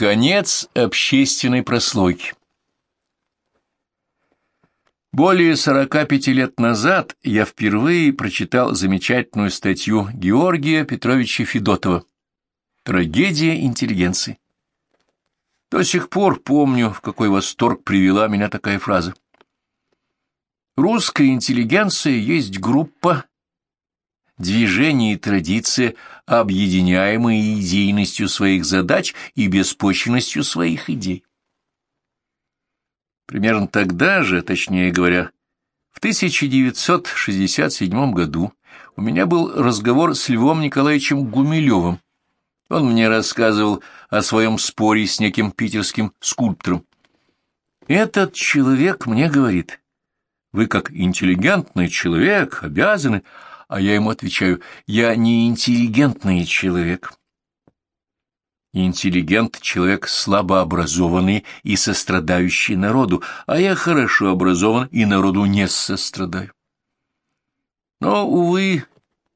Конец общественной прослойки Более 45 лет назад я впервые прочитал замечательную статью Георгия Петровича Федотова «Трагедия интеллигенции». До сих пор помню, в какой восторг привела меня такая фраза. Русская интеллигенция есть группа, движение и традиция, объединяемые идейностью своих задач и беспочвенностью своих идей. Примерно тогда же, точнее говоря, в 1967 году у меня был разговор с Львом Николаевичем Гумилевым. Он мне рассказывал о своем споре с неким питерским скульптором. «Этот человек мне говорит, вы как интеллигентный человек обязаны...» А я ему отвечаю, я не интеллигентный человек. Интеллигент — человек слабообразованный и сострадающий народу, а я хорошо образован и народу не сострадаю. Но, увы,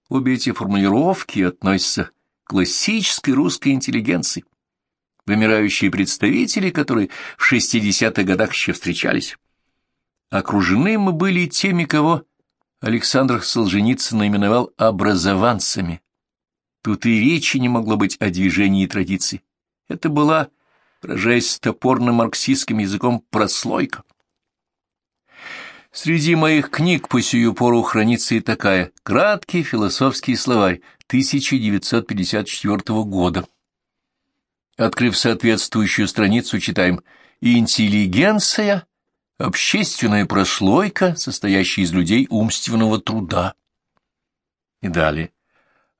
обе эти формулировки относятся к классической русской интеллигенции, вымирающие представители, которые в 60-х годах еще встречались. Окружены мы были теми, кого Александр Солженицын наименовал образованцами. Тут и речи не могло быть о движении и традиции. Это была, выражаясь топорным марксистским языком, прослойка. Среди моих книг по сию пору хранится и такая «Краткий философский словарь» 1954 года. Открыв соответствующую страницу, читаем «Интеллигенция общественная прослойка, состоящая из людей умственного труда. И далее.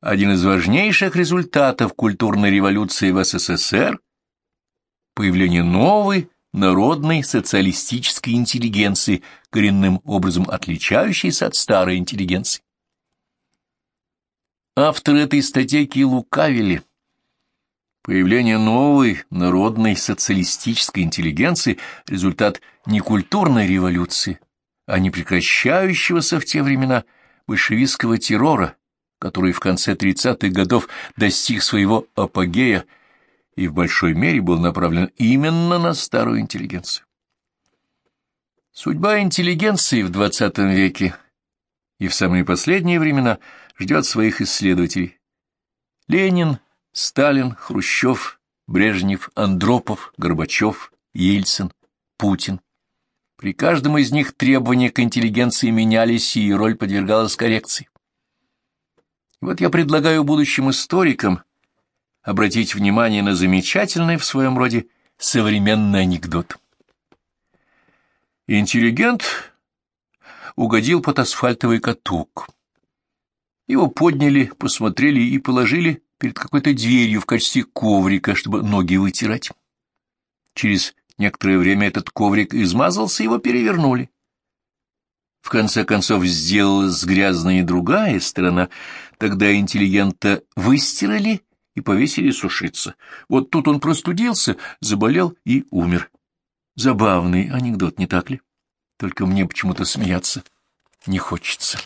Один из важнейших результатов культурной революции в СССР – появление новой народной социалистической интеллигенции, коренным образом отличающейся от старой интеллигенции. Авторы этой статейки лукавили – Появление новой народной социалистической интеллигенции – результат не культурной революции, а не прекращающегося в те времена большевистского террора, который в конце 30-х годов достиг своего апогея и в большой мере был направлен именно на старую интеллигенцию. Судьба интеллигенции в XX веке и в самые последние времена ждет своих исследователей. Ленин Сталин, Хрущев, Брежнев, Андропов, Горбачев, Ельцин, Путин. При каждом из них требования к интеллигенции менялись, и роль подвергалась коррекции. Вот я предлагаю будущим историкам обратить внимание на замечательный в своем роде современный анекдот. Интеллигент угодил под асфальтовый каток. Его подняли, посмотрели и положили перед какой-то дверью в качестве коврика, чтобы ноги вытирать. Через некоторое время этот коврик измазался, его перевернули. В конце концов сделалась грязная и другая сторона, тогда интеллигента выстирали и повесили сушиться. Вот тут он простудился, заболел и умер. Забавный анекдот, не так ли? Только мне почему-то смеяться не хочется.